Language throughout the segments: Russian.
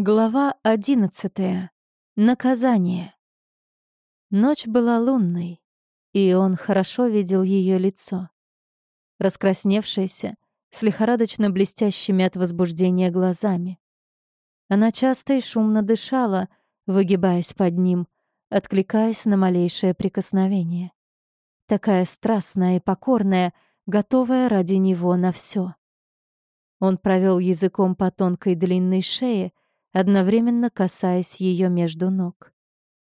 Глава одиннадцатая. Наказание. Ночь была лунной, и он хорошо видел ее лицо. Раскрасневшаяся, с лихорадочно блестящими от возбуждения глазами. Она часто и шумно дышала, выгибаясь под ним, откликаясь на малейшее прикосновение. Такая страстная и покорная, готовая ради него на все. Он провел языком по тонкой длинной шее, одновременно касаясь ее между ног.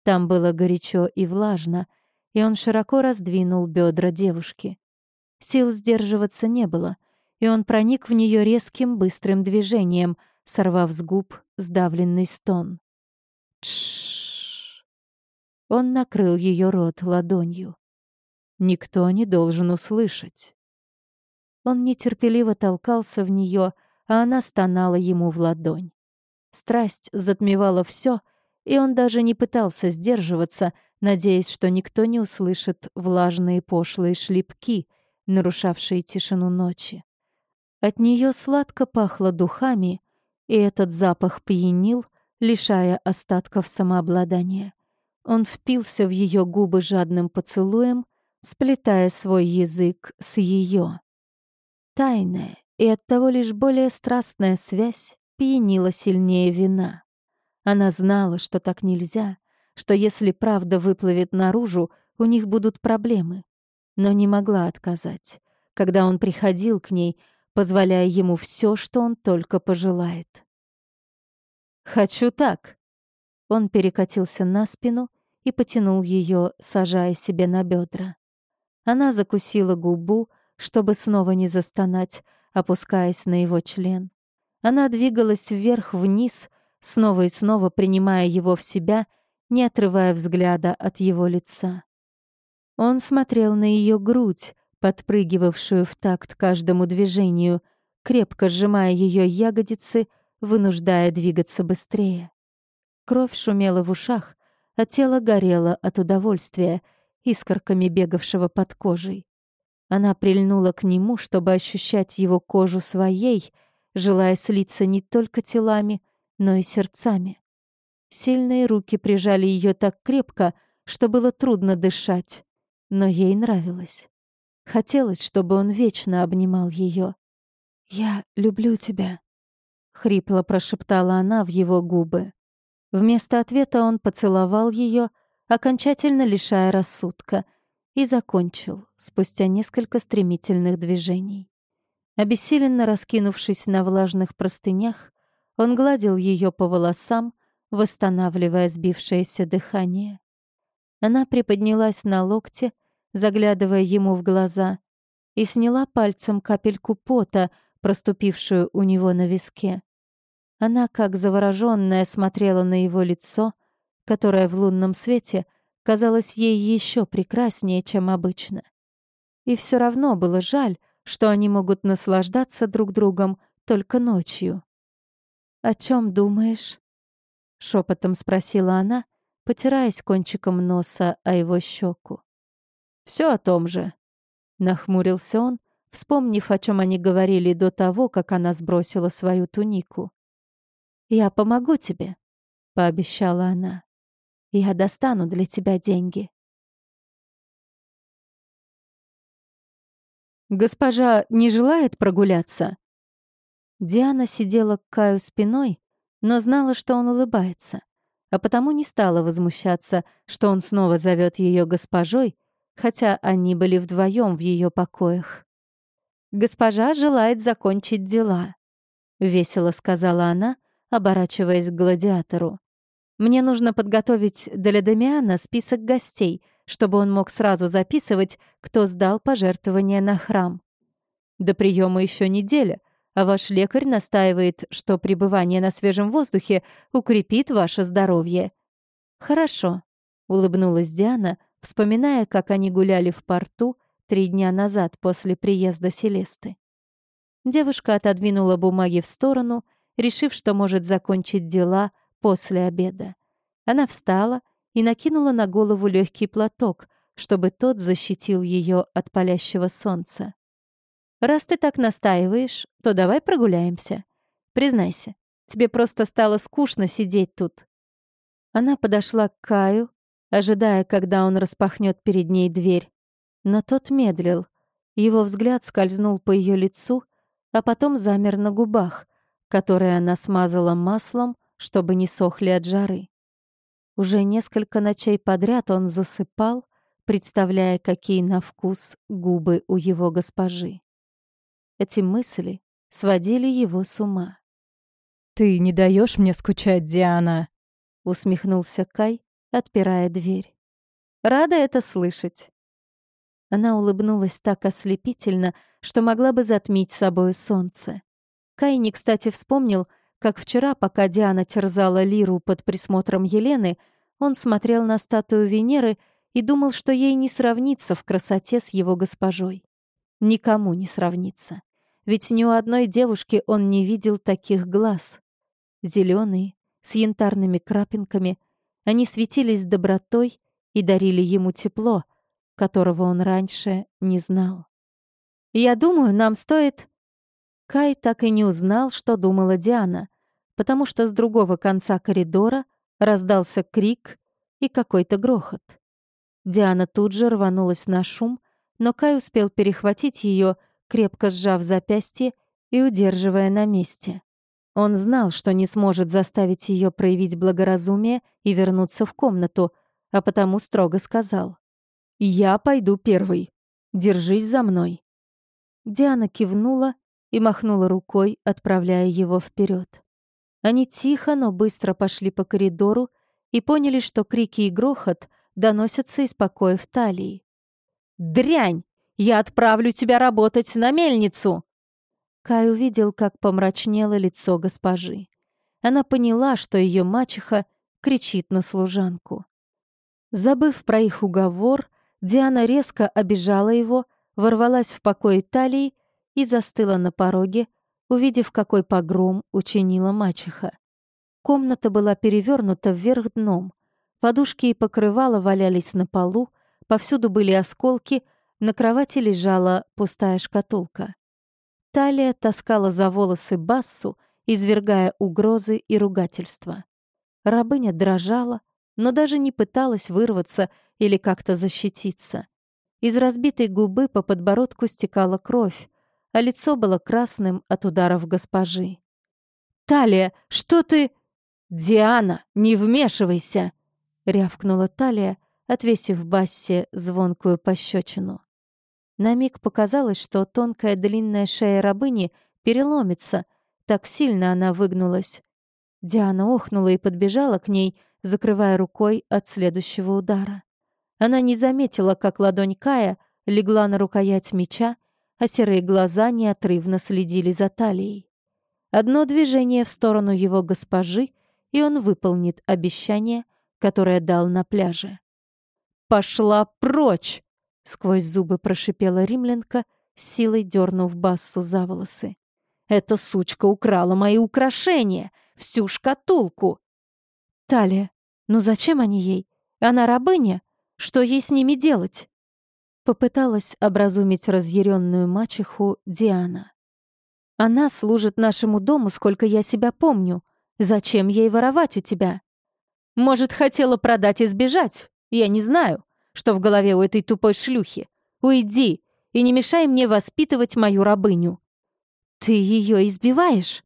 Там было горячо и влажно, и он широко раздвинул бедра девушки. Сил сдерживаться не было, и он проник в нее резким быстрым движением, сорвав с губ сдавленный стон. Тш. Он накрыл ее рот ладонью. Никто не должен услышать. Он нетерпеливо толкался в нее, а она стонала ему в ладонь. Страсть затмевала все, и он даже не пытался сдерживаться, надеясь, что никто не услышит влажные пошлые шлепки, нарушавшие тишину ночи. От нее сладко пахло духами, и этот запах пьянил, лишая остатков самообладания. Он впился в ее губы жадным поцелуем, сплетая свой язык с ее. Тайная и оттого лишь более страстная связь пьянила сильнее вина. Она знала, что так нельзя, что если правда выплывет наружу, у них будут проблемы, но не могла отказать, когда он приходил к ней, позволяя ему все, что он только пожелает. «Хочу так!» Он перекатился на спину и потянул ее, сажая себе на бедра. Она закусила губу, чтобы снова не застонать, опускаясь на его член. Она двигалась вверх-вниз, снова и снова принимая его в себя, не отрывая взгляда от его лица. Он смотрел на ее грудь, подпрыгивавшую в такт каждому движению, крепко сжимая ее ягодицы, вынуждая двигаться быстрее. Кровь шумела в ушах, а тело горело от удовольствия, искорками бегавшего под кожей. Она прильнула к нему, чтобы ощущать его кожу своей — желая слиться не только телами, но и сердцами. Сильные руки прижали ее так крепко, что было трудно дышать, но ей нравилось. Хотелось, чтобы он вечно обнимал ее. «Я люблю тебя», — хрипло прошептала она в его губы. Вместо ответа он поцеловал ее, окончательно лишая рассудка, и закончил спустя несколько стремительных движений. Обессиленно раскинувшись на влажных простынях, он гладил ее по волосам, восстанавливая сбившееся дыхание. Она приподнялась на локте, заглядывая ему в глаза, и сняла пальцем капельку пота, проступившую у него на виске. Она, как заворожённая, смотрела на его лицо, которое в лунном свете казалось ей еще прекраснее, чем обычно. И все равно было жаль, что они могут наслаждаться друг другом только ночью. «О чем думаешь?» — шепотом спросила она, потираясь кончиком носа о его щеку. Все о том же», — нахмурился он, вспомнив, о чем они говорили до того, как она сбросила свою тунику. «Я помогу тебе», — пообещала она. «Я достану для тебя деньги». «Госпожа не желает прогуляться?» Диана сидела к Каю спиной, но знала, что он улыбается, а потому не стала возмущаться, что он снова зовет ее госпожой, хотя они были вдвоем в ее покоях. «Госпожа желает закончить дела», — весело сказала она, оборачиваясь к гладиатору. «Мне нужно подготовить для Дамиана список гостей, чтобы он мог сразу записывать, кто сдал пожертвования на храм. До приема еще неделя, а ваш лекарь настаивает, что пребывание на свежем воздухе укрепит ваше здоровье. Хорошо, улыбнулась Диана, вспоминая, как они гуляли в порту три дня назад после приезда Селесты. Девушка отодвинула бумаги в сторону, решив, что может закончить дела после обеда. Она встала и накинула на голову легкий платок, чтобы тот защитил ее от палящего солнца. «Раз ты так настаиваешь, то давай прогуляемся. Признайся, Тебе просто стало скучно сидеть тут». Она подошла к Каю, ожидая, когда он распахнет перед ней дверь. Но тот медлил. Его взгляд скользнул по ее лицу, а потом замер на губах, которые она смазала маслом, чтобы не сохли от жары. Уже несколько ночей подряд он засыпал, представляя, какие на вкус губы у его госпожи. Эти мысли сводили его с ума. «Ты не даешь мне скучать, Диана?» — усмехнулся Кай, отпирая дверь. «Рада это слышать». Она улыбнулась так ослепительно, что могла бы затмить собою солнце. Кай не кстати вспомнил, как вчера, пока Диана терзала Лиру под присмотром Елены, он смотрел на статую Венеры и думал, что ей не сравнится в красоте с его госпожой. Никому не сравнится. Ведь ни у одной девушки он не видел таких глаз. Зеленые, с янтарными крапинками, они светились добротой и дарили ему тепло, которого он раньше не знал. «Я думаю, нам стоит...» Кай так и не узнал, что думала Диана, потому что с другого конца коридора раздался крик и какой-то грохот. Диана тут же рванулась на шум, но Кай успел перехватить ее, крепко сжав запястье и удерживая на месте. Он знал, что не сможет заставить ее проявить благоразумие и вернуться в комнату, а потому строго сказал. «Я пойду первый. Держись за мной». Диана кивнула и махнула рукой, отправляя его вперед. Они тихо, но быстро пошли по коридору и поняли, что крики и грохот доносятся из покоев талии. «Дрянь! Я отправлю тебя работать на мельницу!» Кай увидел, как помрачнело лицо госпожи. Она поняла, что ее мачеха кричит на служанку. Забыв про их уговор, Диана резко обижала его, ворвалась в покой талии и застыла на пороге, увидев, какой погром учинила мачеха. Комната была перевернута вверх дном. Подушки и покрывала валялись на полу, повсюду были осколки, на кровати лежала пустая шкатулка. Талия таскала за волосы Бассу, извергая угрозы и ругательства. Рабыня дрожала, но даже не пыталась вырваться или как-то защититься. Из разбитой губы по подбородку стекала кровь, а лицо было красным от ударов госпожи. «Талия, что ты...» «Диана, не вмешивайся!» — рявкнула Талия, отвесив Бассе звонкую пощечину. На миг показалось, что тонкая длинная шея рабыни переломится, так сильно она выгнулась. Диана охнула и подбежала к ней, закрывая рукой от следующего удара. Она не заметила, как ладонь Кая легла на рукоять меча, а серые глаза неотрывно следили за талией. Одно движение в сторону его госпожи, и он выполнит обещание, которое дал на пляже. «Пошла прочь!» — сквозь зубы прошипела римлянка, силой дернув Бассу за волосы. «Эта сучка украла мои украшения, всю шкатулку!» «Талия, ну зачем они ей? Она рабыня? Что ей с ними делать?» Попыталась образумить разъяренную мачеху Диана. «Она служит нашему дому, сколько я себя помню. Зачем ей воровать у тебя? Может, хотела продать и сбежать? Я не знаю, что в голове у этой тупой шлюхи. Уйди и не мешай мне воспитывать мою рабыню». «Ты ее избиваешь?»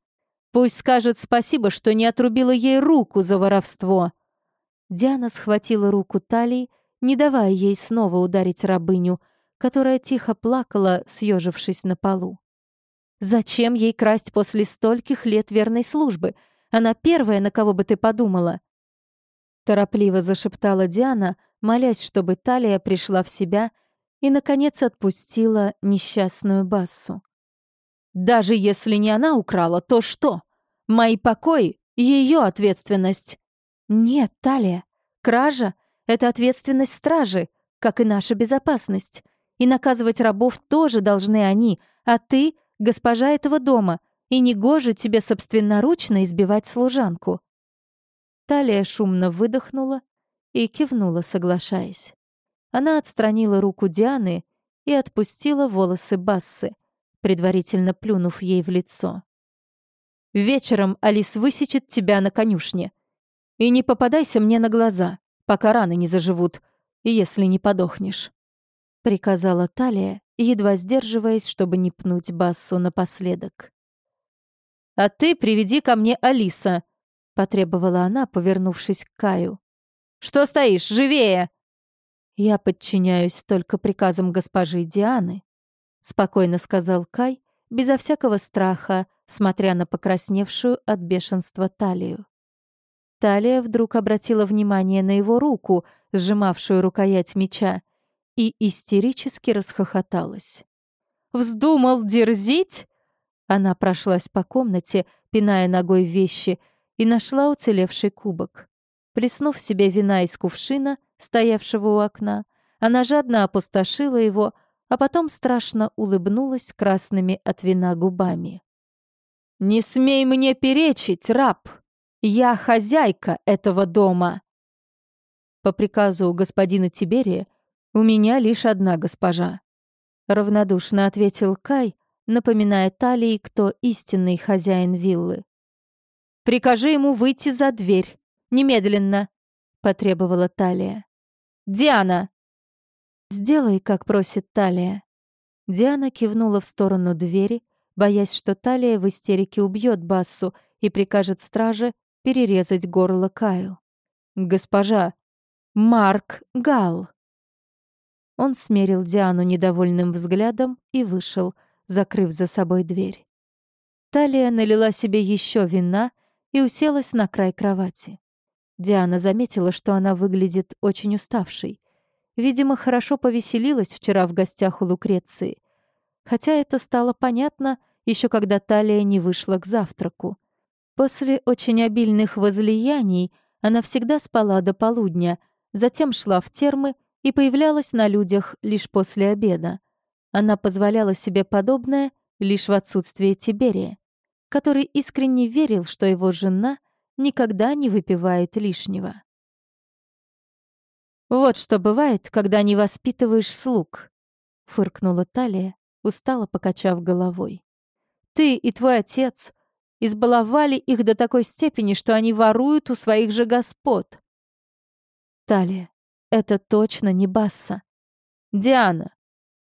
Пусть скажет спасибо, что не отрубила ей руку за воровство. Диана схватила руку талии не давая ей снова ударить рабыню, которая тихо плакала, съежившись на полу. «Зачем ей красть после стольких лет верной службы? Она первая, на кого бы ты подумала!» Торопливо зашептала Диана, молясь, чтобы Талия пришла в себя и, наконец, отпустила несчастную Бассу. «Даже если не она украла, то что? Мои покои — ее ответственность!» «Нет, Талия, кража это ответственность стражи, как и наша безопасность. И наказывать рабов тоже должны они, а ты — госпожа этого дома, и негоже тебе собственноручно избивать служанку». Талия шумно выдохнула и кивнула, соглашаясь. Она отстранила руку Дианы и отпустила волосы Бассы, предварительно плюнув ей в лицо. Вечером Алис высечет тебя на конюшне. И не попадайся мне на глаза, пока раны не заживут, если не подохнешь», — приказала Талия, едва сдерживаясь, чтобы не пнуть Бассу напоследок. «А ты приведи ко мне Алиса», — потребовала она, повернувшись к Каю. «Что стоишь? Живее!» «Я подчиняюсь только приказам госпожи Дианы», — спокойно сказал Кай, безо всякого страха, смотря на покрасневшую от бешенства талию. Талия вдруг обратила внимание на его руку, сжимавшую рукоять меча, и истерически расхохоталась. «Вздумал дерзить?» Она прошлась по комнате, пиная ногой вещи, и нашла уцелевший кубок. Плеснув себе вина из кувшина, стоявшего у окна, она жадно опустошила его, а потом страшно улыбнулась красными от вина губами. «Не смей мне перечить, раб! Я хозяйка этого дома!» По приказу господина Тиберия у меня лишь одна госпожа. Равнодушно ответил Кай, напоминая Талии, кто истинный хозяин виллы. «Прикажи ему выйти за дверь. Немедленно!» — потребовала Талия. «Диана!» «Сделай, как просит Талия». Диана кивнула в сторону двери, боясь, что Талия в истерике убьет Бассу и прикажет страже перерезать горло Каю. «Госпожа! Марк Гал!» Он смерил Диану недовольным взглядом и вышел, закрыв за собой дверь. Талия налила себе еще вина и уселась на край кровати. Диана заметила, что она выглядит очень уставшей. Видимо, хорошо повеселилась вчера в гостях у Лукреции. Хотя это стало понятно еще когда Талия не вышла к завтраку. После очень обильных возлияний она всегда спала до полудня, затем шла в термы и появлялась на людях лишь после обеда. Она позволяла себе подобное лишь в отсутствие Тиберия, который искренне верил, что его жена никогда не выпивает лишнего. «Вот что бывает, когда не воспитываешь слуг», — фыркнула Талия, устало покачав головой. «Ты и твой отец избаловали их до такой степени, что они воруют у своих же господ». «Талия, это точно не Басса. Диана,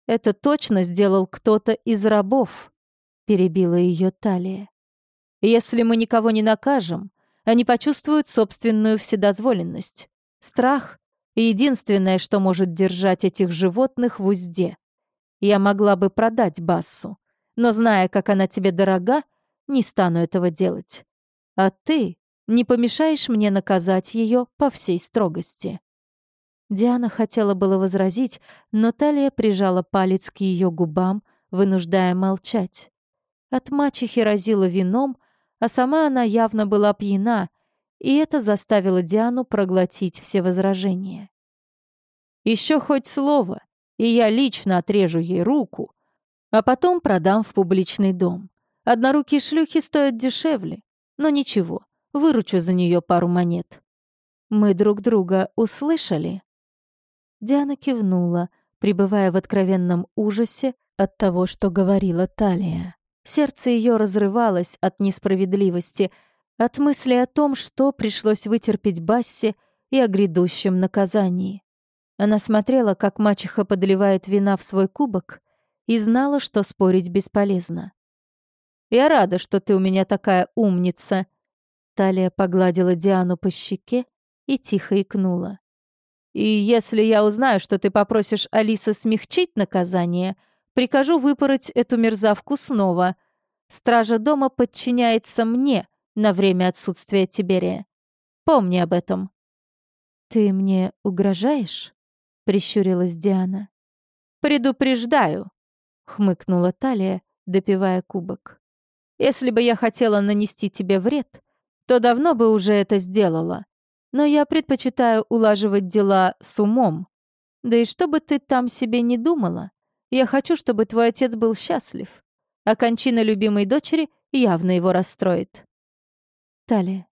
это точно сделал кто-то из рабов», — перебила ее Талия. «Если мы никого не накажем, они почувствуют собственную вседозволенность. Страх — единственное, что может держать этих животных в узде. Я могла бы продать Бассу, но, зная, как она тебе дорога, не стану этого делать. А ты не помешаешь мне наказать ее по всей строгости». Диана хотела было возразить, но Талия прижала палец к ее губам, вынуждая молчать. От мачехи разила вином, а сама она явно была пьяна, и это заставило Диану проглотить все возражения. Еще хоть слово, и я лично отрежу ей руку, а потом продам в публичный дом. Однорукие шлюхи стоят дешевле, но ничего, выручу за нее пару монет. Мы друг друга услышали?» Диана кивнула, пребывая в откровенном ужасе от того, что говорила Талия. Сердце ее разрывалось от несправедливости, от мысли о том, что пришлось вытерпеть Бассе и о грядущем наказании. Она смотрела, как мачеха подливает вина в свой кубок, и знала, что спорить бесполезно. «Я рада, что ты у меня такая умница!» Талия погладила Диану по щеке и тихо икнула. «И если я узнаю, что ты попросишь Алиса смягчить наказание, — Прикажу выпороть эту мерзавку снова. Стража дома подчиняется мне на время отсутствия Тиберия. Помни об этом». «Ты мне угрожаешь?» — прищурилась Диана. «Предупреждаю», — хмыкнула Талия, допивая кубок. «Если бы я хотела нанести тебе вред, то давно бы уже это сделала. Но я предпочитаю улаживать дела с умом. Да и что бы ты там себе не думала, я хочу, чтобы твой отец был счастлив, а кончина любимой дочери явно его расстроит». «Талия,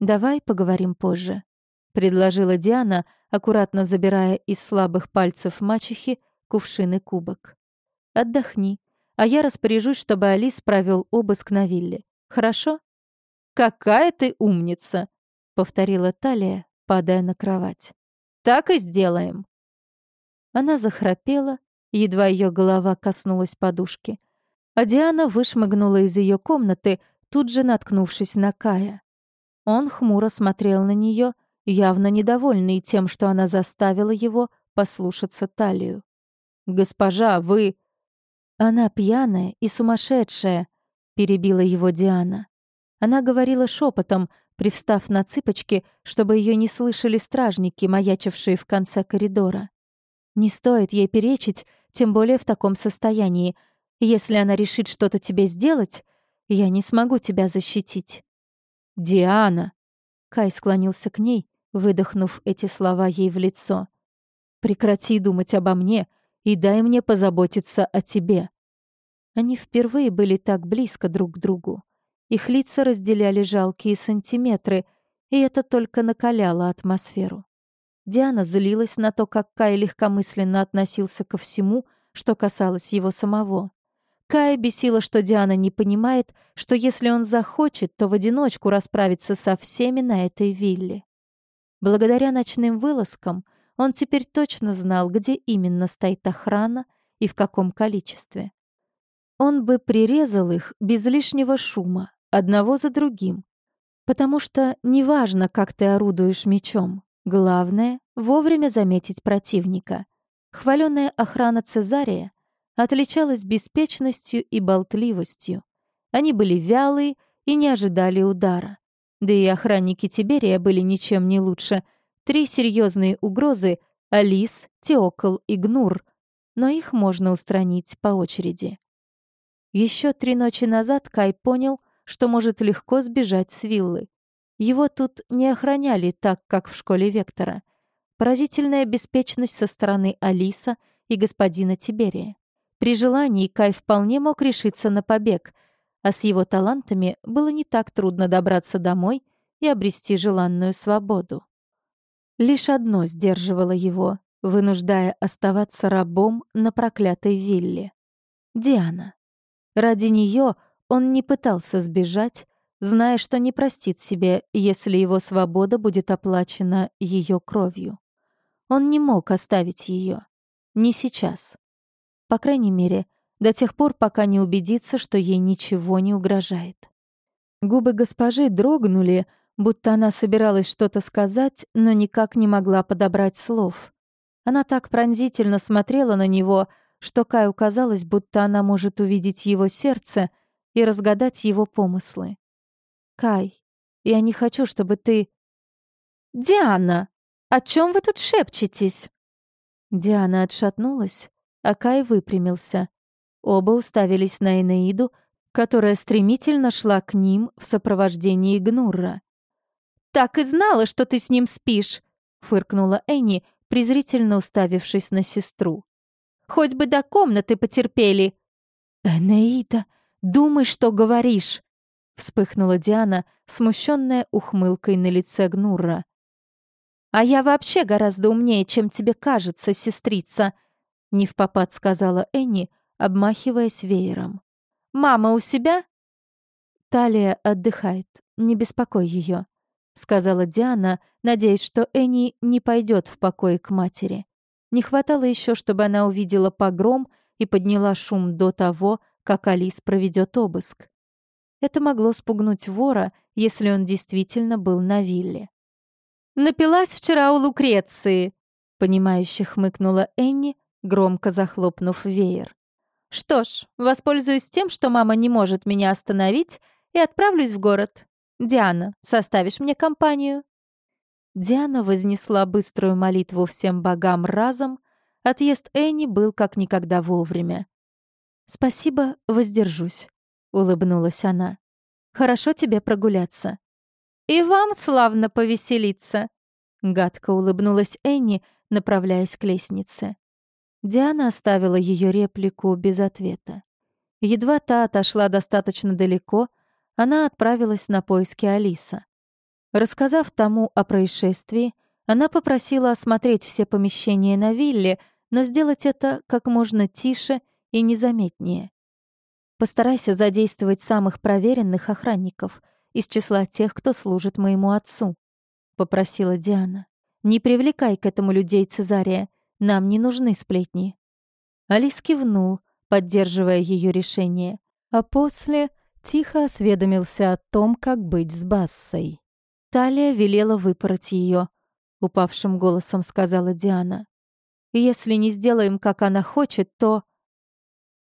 давай поговорим позже», — предложила Диана, аккуратно забирая из слабых пальцев мачехи кувшин и кубок. «Отдохни, а я распоряжусь, чтобы Алис провел обыск на вилле. Хорошо?» «Какая ты умница!» — повторила Талия, падая на кровать. «Так и сделаем». Она захрапела, едва ее голова коснулась подушки. А Диана вышмыгнула из ее комнаты, тут же наткнувшись на Кая. Он хмуро смотрел на нее, явно недовольный тем, что она заставила его послушаться талию. «Госпожа, вы...» «Она пьяная и сумасшедшая», — перебила его Диана. Она говорила шепотом, привстав на цыпочки, чтобы ее не слышали стражники, маячившие в конце коридора. «Не стоит ей перечить, тем более в таком состоянии. Если она решит что-то тебе сделать, я не смогу тебя защитить». «Диана!» Кай склонился к ней, выдохнув эти слова ей в лицо. «Прекрати думать обо мне и дай мне позаботиться о тебе». Они впервые были так близко друг к другу. Их лица разделяли жалкие сантиметры, и это только накаляло атмосферу. Диана злилась на то, как Кай легкомысленно относился ко всему, что касалось его самого. Кая бесила, что Диана не понимает, что если он захочет, то в одиночку расправится со всеми на этой вилле. Благодаря ночным вылазкам он теперь точно знал, где именно стоит охрана и в каком количестве. Он бы прирезал их без лишнего шума, одного за другим. Потому что неважно, как ты орудуешь мечом, главное — вовремя заметить противника. Хваленная охрана Цезария отличалась беспечностью и болтливостью. Они были вялые и не ожидали удара. Да и охранники Тиберия были ничем не лучше. Три серьезные угрозы — Алис, Теокол и Гнур, но их можно устранить по очереди. Еще три ночи назад Кай понял, что может легко сбежать с виллы. Его тут не охраняли так, как в школе Вектора. Поразительная беспечность со стороны Алиса и господина Тиберия. При желании Кай вполне мог решиться на побег, а с его талантами было не так трудно добраться домой и обрести желанную свободу. Лишь одно сдерживало его, вынуждая оставаться рабом на проклятой вилле. Диана. Ради нее он не пытался сбежать, зная, что не простит себе, если его свобода будет оплачена ее кровью. Он не мог оставить ее. Не сейчас. По крайней мере, до тех пор, пока не убедится, что ей ничего не угрожает. Губы госпожи дрогнули, будто она собиралась что-то сказать, но никак не могла подобрать слов. Она так пронзительно смотрела на него, что Каю казалось, будто она может увидеть его сердце и разгадать его помыслы. «Кай, я не хочу, чтобы ты...» «Диана, о чем вы тут шепчетесь?» Диана отшатнулась, Акай выпрямился. Оба уставились на Энеиду, которая стремительно шла к ним в сопровождении Гнурра. «Так и знала, что ты с ним спишь!» — фыркнула Энни, презрительно уставившись на сестру. «Хоть бы до комнаты потерпели!» «Энеида, думай, что говоришь!» — вспыхнула Диана, смущенная ухмылкой на лице Гнурра. «А я вообще гораздо умнее, чем тебе кажется, сестрица!» Не в попад сказала Энни, обмахиваясь веером. «Мама у себя?» «Талия отдыхает, не беспокой ее», — сказала Диана, надеясь, что Энни не пойдет в покой к матери. Не хватало еще, чтобы она увидела погром и подняла шум до того, как Алис проведет обыск. Это могло спугнуть вора, если он действительно был на вилле. «Напилась вчера у Лукреции», — понимающе хмыкнула Энни, громко захлопнув веер. «Что ж, воспользуюсь тем, что мама не может меня остановить, и отправлюсь в город. Диана, составишь мне компанию?» Диана вознесла быструю молитву всем богам разом. Отъезд Энни был как никогда вовремя. «Спасибо, воздержусь», — улыбнулась она. «Хорошо тебе прогуляться». «И вам славно повеселиться», — гадко улыбнулась Энни, направляясь к лестнице. Диана оставила ее реплику без ответа. Едва та отошла достаточно далеко, она отправилась на поиски Алиса. Рассказав тому о происшествии, она попросила осмотреть все помещения на вилле, но сделать это как можно тише и незаметнее. Постарайся задействовать самых проверенных охранников из числа тех, кто служит моему отцу», — попросила Диана. «Не привлекай к этому людей Цезария, нам не нужны сплетни». Алис кивнул, поддерживая ее решение, а после тихо осведомился о том, как быть с Бассой. Талия велела выпороть ее, упавшим голосом сказала Диана. «Если не сделаем, как она хочет, то...»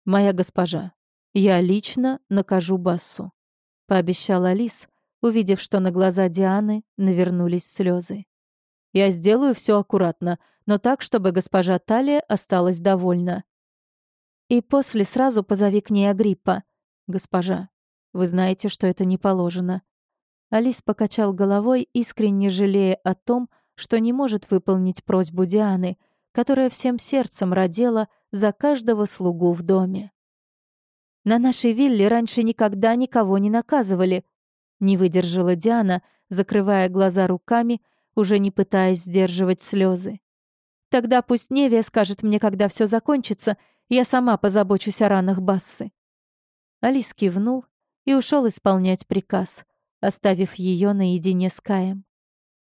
«Моя госпожа, я лично накажу Бассу», — пообещала Алис, увидев, что на глаза Дианы навернулись слезы. «Я сделаю все аккуратно, но так, чтобы госпожа Талия осталась довольна. И после сразу позови к ней Агриппа. Госпожа, вы знаете, что это не положено». Алис покачал головой, искренне жалея о том, что не может выполнить просьбу Дианы, которая всем сердцем родила за каждого слугу в доме. «На нашей вилле раньше никогда никого не наказывали», — не выдержала Диана, закрывая глаза руками, уже не пытаясь сдерживать слезы. «Тогда пусть Невия скажет мне, когда все закончится, я сама позабочусь о ранах Бассы». Алис кивнул и ушел исполнять приказ, оставив ее наедине с Каем.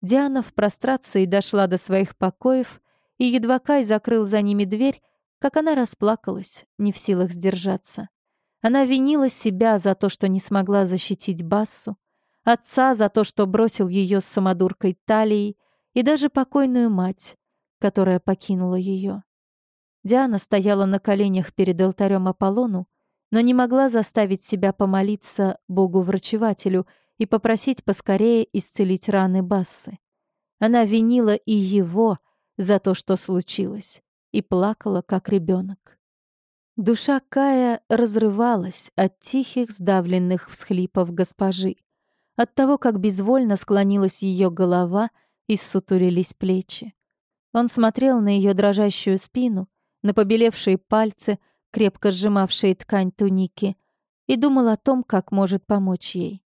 Диана в прострации дошла до своих покоев, и едва Кай закрыл за ними дверь, как она расплакалась, не в силах сдержаться. Она винила себя за то, что не смогла защитить Бассу, отца за то, что бросил ее с самодуркой Талией, и даже покойную мать, которая покинула ее. Диана стояла на коленях перед алтарем Аполлону, но не могла заставить себя помолиться Богу-врачевателю и попросить поскорее исцелить раны Бассы. Она винила и его за то, что случилось, и плакала, как ребенок. Душа Кая разрывалась от тихих, сдавленных всхлипов госпожи, от того, как безвольно склонилась ее голова и ссутулились плечи. Он смотрел на ее дрожащую спину, на побелевшие пальцы, крепко сжимавшие ткань туники, и думал о том, как может помочь ей.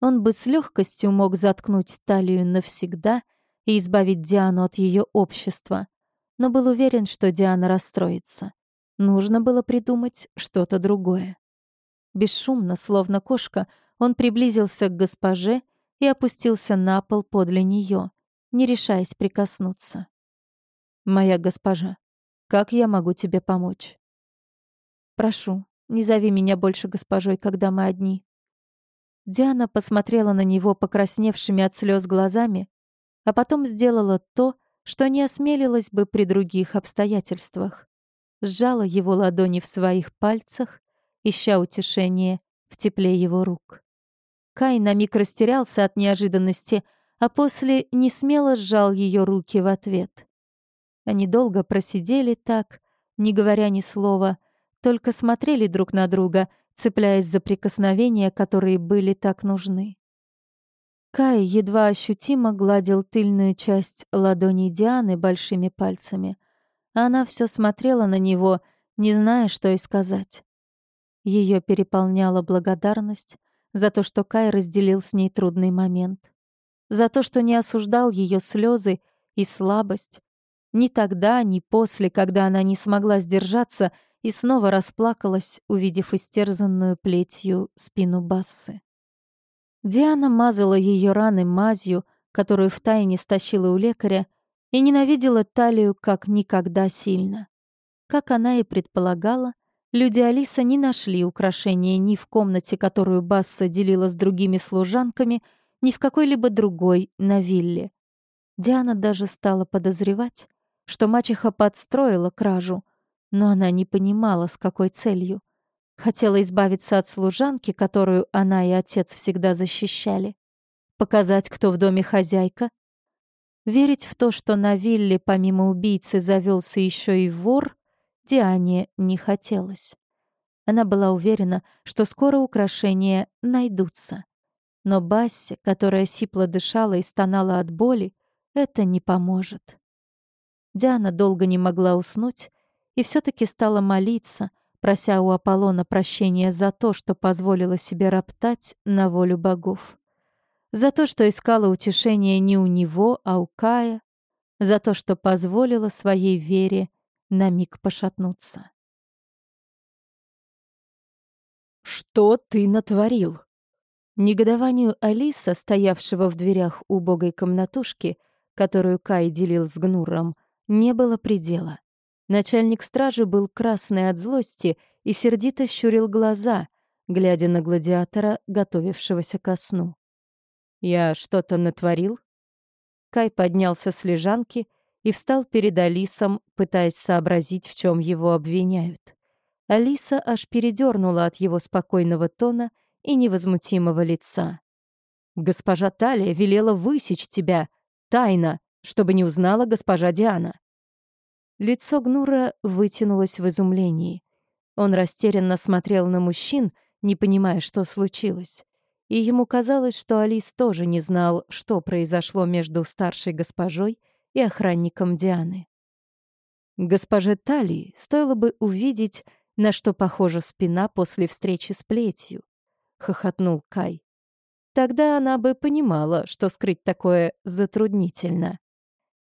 Он бы с легкостью мог заткнуть талию навсегда и избавить Диану от ее общества, но был уверен, что Диана расстроится. Нужно было придумать что-то другое. Бесшумно, словно кошка, он приблизился к госпоже и опустился на пол подле нее, не решаясь прикоснуться. «Моя госпожа, как я могу тебе помочь?» «Прошу, не зови меня больше госпожой, когда мы одни», Диана посмотрела на него покрасневшими от слез глазами, а потом сделала то, что не осмелилась бы при других обстоятельствах. Сжала его ладони в своих пальцах, ища утешение в тепле его рук. Кай на миг растерялся от неожиданности, а после не смело сжал ее руки в ответ. Они долго просидели так, не говоря ни слова, только смотрели друг на друга — цепляясь за прикосновения, которые были так нужны. Кай едва ощутимо гладил тыльную часть ладони Дианы большими пальцами, она все смотрела на него, не зная, что и сказать. Ее переполняла благодарность за то, что Кай разделил с ней трудный момент, за то, что не осуждал ее слезы и слабость, ни тогда, ни после, когда она не смогла сдержаться и снова расплакалась, увидев истерзанную плетью спину Бассы. Диана мазала ее раны мазью, которую втайне стащила у лекаря, и ненавидела талию как никогда сильно. Как она и предполагала, люди Алиса не нашли украшения ни в комнате, которую Басса делила с другими служанками, ни в какой-либо другой на вилле. Диана даже стала подозревать, что мачеха подстроила кражу — но она не понимала, с какой целью. Хотела избавиться от служанки, которую она и отец всегда защищали. Показать, кто в доме хозяйка. Верить в то, что на вилле помимо убийцы завелся еще и вор, Диане не хотелось. Она была уверена, что скоро украшения найдутся. Но Бассе, которая сипло дышала и стонала от боли, это не поможет. Диана долго не могла уснуть, и все-таки стала молиться, прося у Аполлона прощения за то, что позволила себе роптать на волю богов. За то, что искала утешения не у него, а у Кая. За то, что позволила своей вере на миг пошатнуться. «Что ты натворил?» Негодованию Алиса, стоявшего в дверях убогой комнатушки, которую Кай делил с Гнуром, не было предела. Начальник стражи был красный от злости и сердито щурил глаза, глядя на гладиатора, готовившегося ко сну. «Я что-то натворил?» Кай поднялся с лежанки и встал перед Алисом, пытаясь сообразить, в чем его обвиняют. Алиса аж передернула от его спокойного тона и невозмутимого лица. «Госпожа Талия велела высечь тебя, тайно, чтобы не узнала госпожа Диана». Лицо Гнура вытянулось в изумлении. Он растерянно смотрел на мужчин, не понимая, что случилось. И ему казалось, что Алис тоже не знал, что произошло между старшей госпожой и охранником Дианы. Госпоже Талии стоило бы увидеть, на что похожа спина после встречи с плетью, — хохотнул Кай. Тогда она бы понимала, что скрыть такое затруднительно.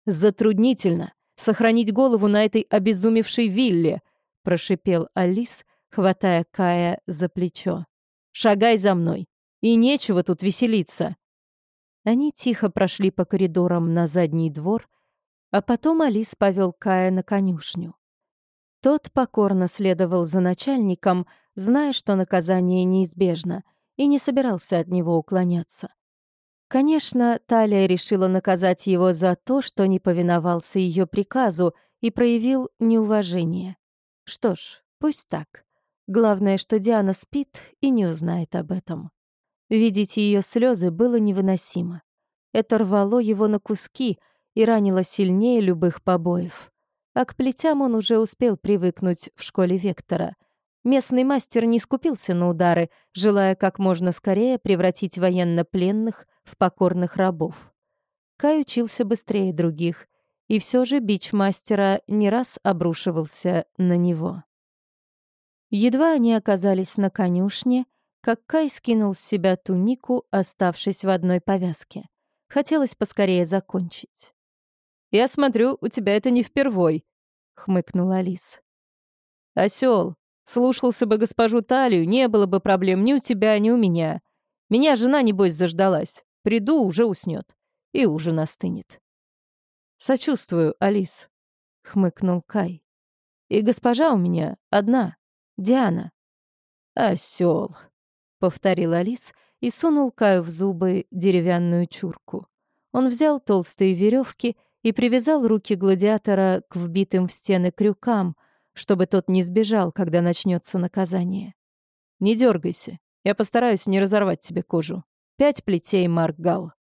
«Затруднительно! Сохранить голову на этой обезумевшей вилле!» — прошипел Алис, хватая Кая за плечо. «Шагай за мной! И нечего тут веселиться!» Они тихо прошли по коридорам на задний двор, а потом Алис повел Кая на конюшню. Тот покорно следовал за начальником, зная, что наказание неизбежно, и не собирался от него уклоняться. Конечно, Талия решила наказать его за то, что не повиновался ее приказу и проявил неуважение. Что ж, пусть так. Главное, что Диана спит и не узнает об этом. Видеть ее слезы было невыносимо. Это рвало его на куски и ранило сильнее любых побоев. А к плетям он уже успел привыкнуть в школе Вектора. Местный мастер не скупился на удары, желая как можно скорее превратить военнопленных в покорных рабов. Кай учился быстрее других, и все же бич мастера не раз обрушивался на него. Едва они оказались на конюшне, как Кай скинул с себя тунику, оставшись в одной повязке. Хотелось поскорее закончить. «Я смотрю, у тебя это не впервой», — хмыкнула Алис. «Осёл, слушался бы госпожу Талию, не было бы проблем ни у тебя, ни у меня. Меня жена, небось, заждалась. Приду, уже уснет. И ужин остынет». «Сочувствую, Алис», — хмыкнул Кай. «И госпожа у меня одна, Диана». «Осёл», — повторил Алис и сунул Каю в зубы деревянную чурку. Он взял толстые веревки и привязал руки гладиатора к вбитым в стены крюкам, чтобы тот не сбежал, когда начнется наказание. «Не дергайся, я постараюсь не разорвать тебе кожу. Пять плетей, Марк Гал».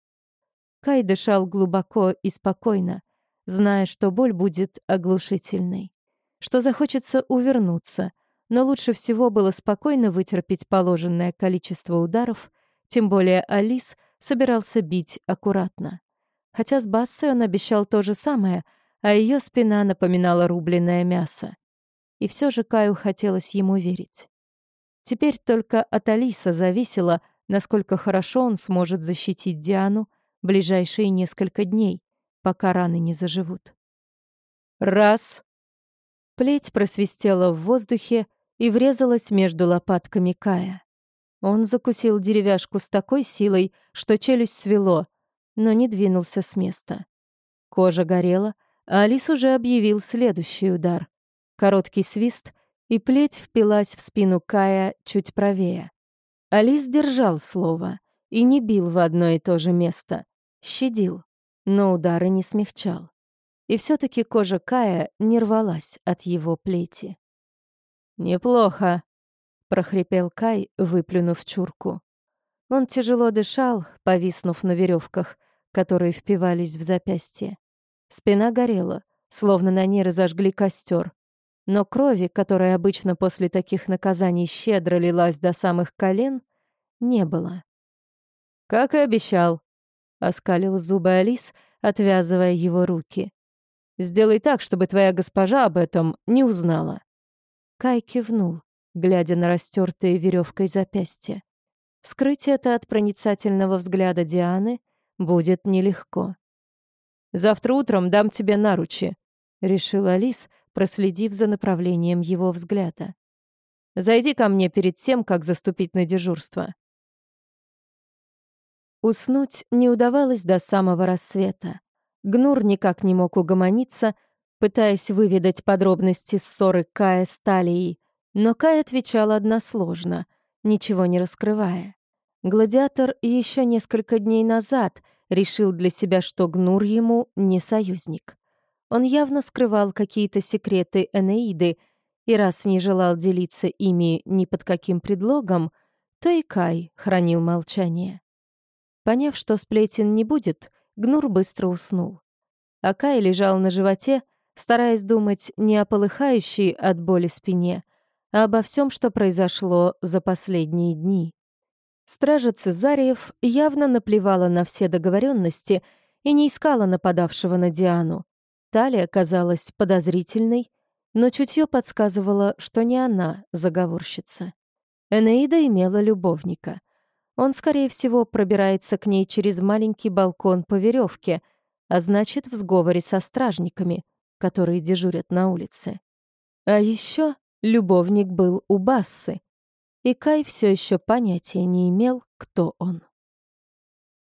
Кай дышал глубоко и спокойно, зная, что боль будет оглушительной, что захочется увернуться, но лучше всего было спокойно вытерпеть положенное количество ударов, тем более Алис собирался бить аккуратно хотя с Бассой он обещал то же самое, а ее спина напоминала рубленное мясо. И все же Каю хотелось ему верить. Теперь только от Алиса зависело, насколько хорошо он сможет защитить Диану ближайшие несколько дней, пока раны не заживут. Раз. Плеть просвистела в воздухе и врезалась между лопатками Кая. Он закусил деревяшку с такой силой, что челюсть свело, но не двинулся с места. Кожа горела, а Алис уже объявил следующий удар. Короткий свист, и плеть впилась в спину Кая чуть правее. Алис держал слово и не бил в одно и то же место. Щадил, но удары не смягчал. И все таки кожа Кая не рвалась от его плети. «Неплохо», — прохрипел Кай, выплюнув чурку. Он тяжело дышал, повиснув на веревках, которые впивались в запястье. Спина горела, словно на ней разожгли костер. Но крови, которая обычно после таких наказаний щедро лилась до самых колен, не было. «Как и обещал», — оскалил зубы Алис, отвязывая его руки. «Сделай так, чтобы твоя госпожа об этом не узнала». Кай кивнул, глядя на растертые веревкой запястья. Скрыть это от проницательного взгляда Дианы — будет нелегко. «Завтра утром дам тебе наручи», — решил Алис, проследив за направлением его взгляда. «Зайди ко мне перед тем, как заступить на дежурство». Уснуть не удавалось до самого рассвета. Гнур никак не мог угомониться, пытаясь выведать подробности ссоры Кая с Талией, но Кай отвечал односложно, ничего не раскрывая. Гладиатор еще несколько дней назад решил для себя, что Гнур ему не союзник. Он явно скрывал какие-то секреты Энеиды, и раз не желал делиться ими ни под каким предлогом, то и Кай хранил молчание. Поняв, что сплетен не будет, Гнур быстро уснул. А Кай лежал на животе, стараясь думать не о полыхающей от боли спине, а обо всем, что произошло за последние дни. Стража Цезариев явно наплевала на все договоренности и не искала нападавшего на Диану. Талия казалась подозрительной, но чутье подсказывало, что не она заговорщица. Энеида имела любовника. Он, скорее всего, пробирается к ней через маленький балкон по веревке, а значит, в сговоре со стражниками, которые дежурят на улице. А еще любовник был у Бассы, и Кай все еще понятия не имел, кто он.